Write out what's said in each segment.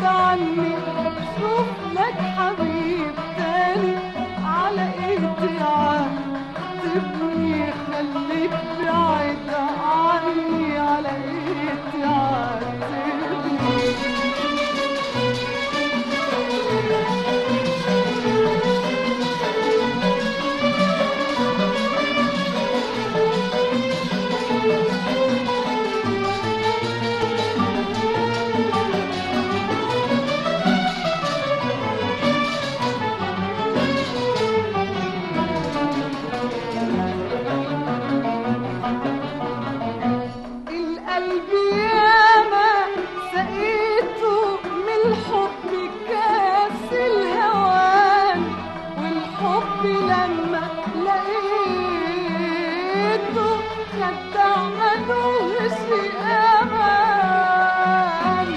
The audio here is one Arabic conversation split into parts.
gönlü suflet havuz. لقيته أمان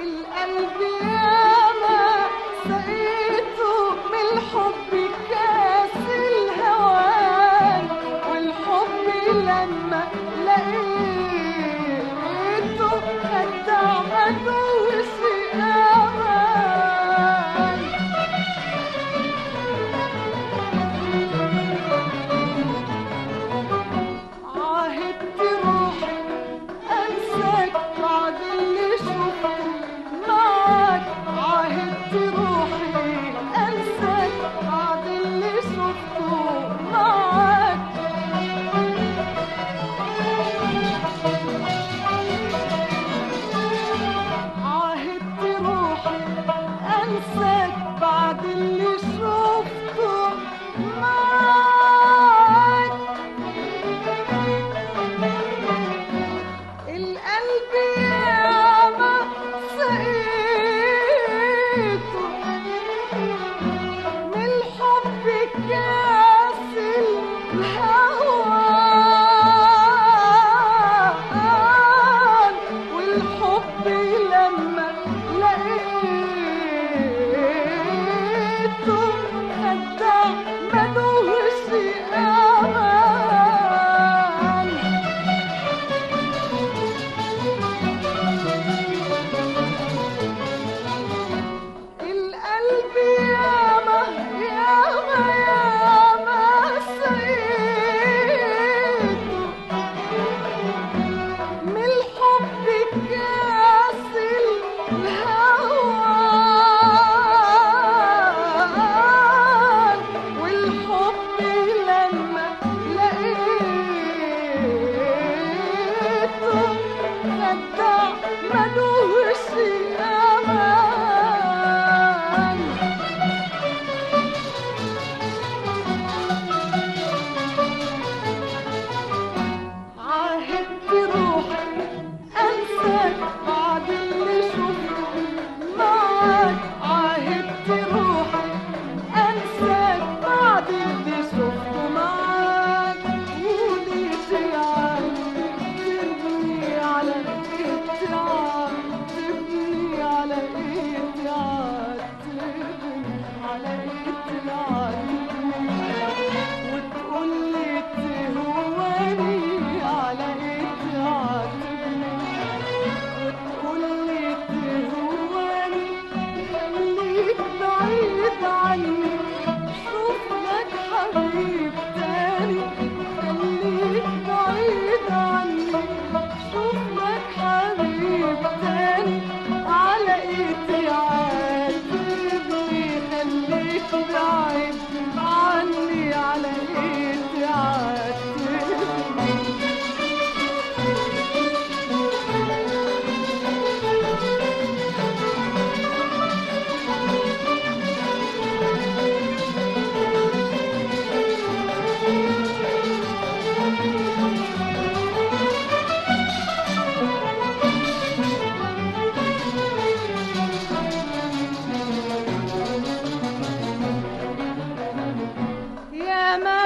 القلب ياما كاس الهوان والحب لما لقيته خدع ملوش 日子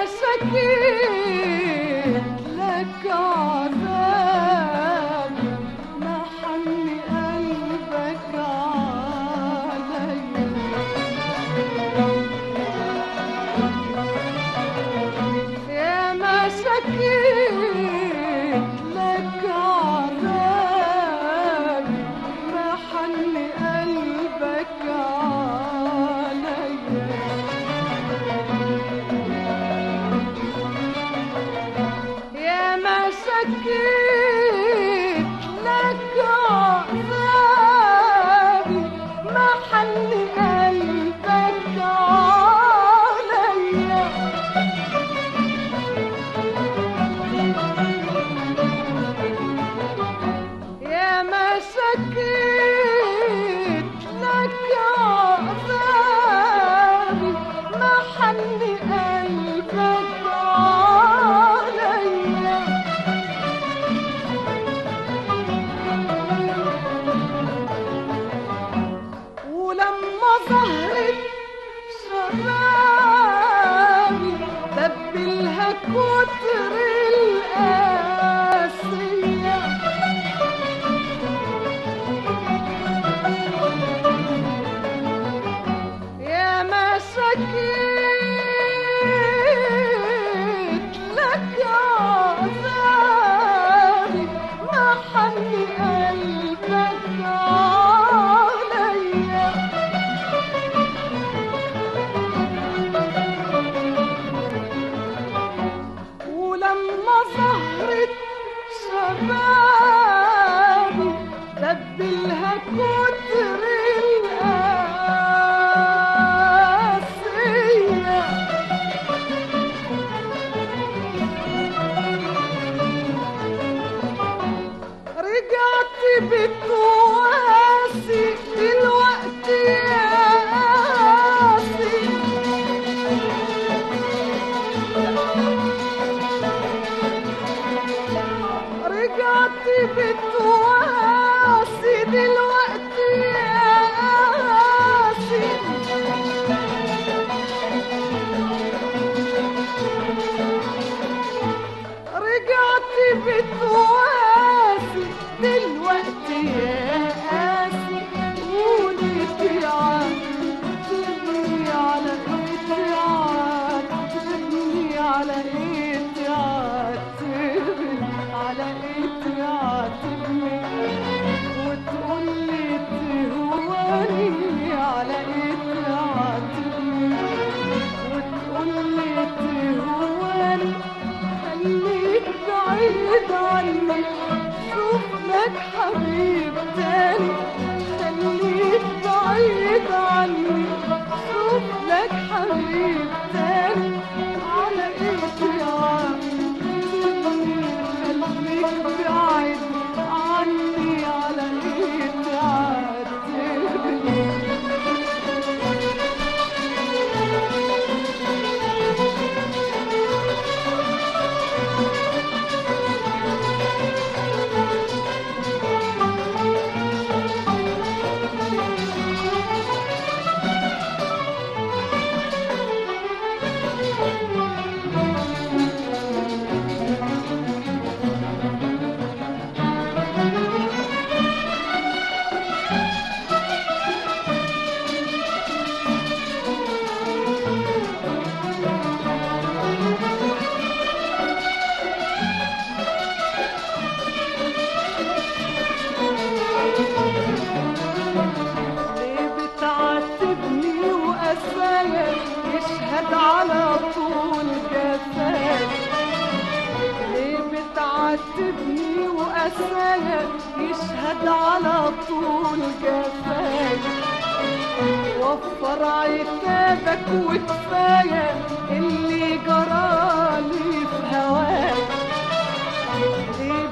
Esat'ı تاني خليك بعيد عني مقصود لك حبيبي. يعذبني وأسايا يشهد على طول جفايا. وفر عتابك وكفاية اللي جرالي في هواك ليه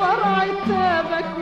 فرع التابك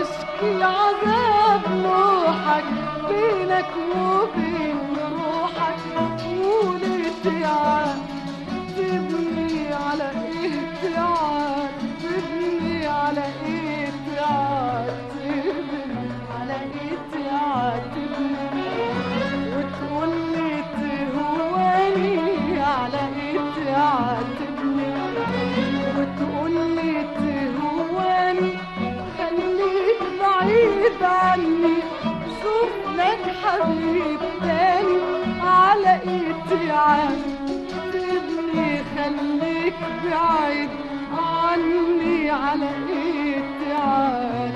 اشكي عذاب نوحك بينك وبين روحك. قول تعال تبني على إيه تعال سيبني على إيه ضيعة ابني خليك بعيد عني على ايد تعال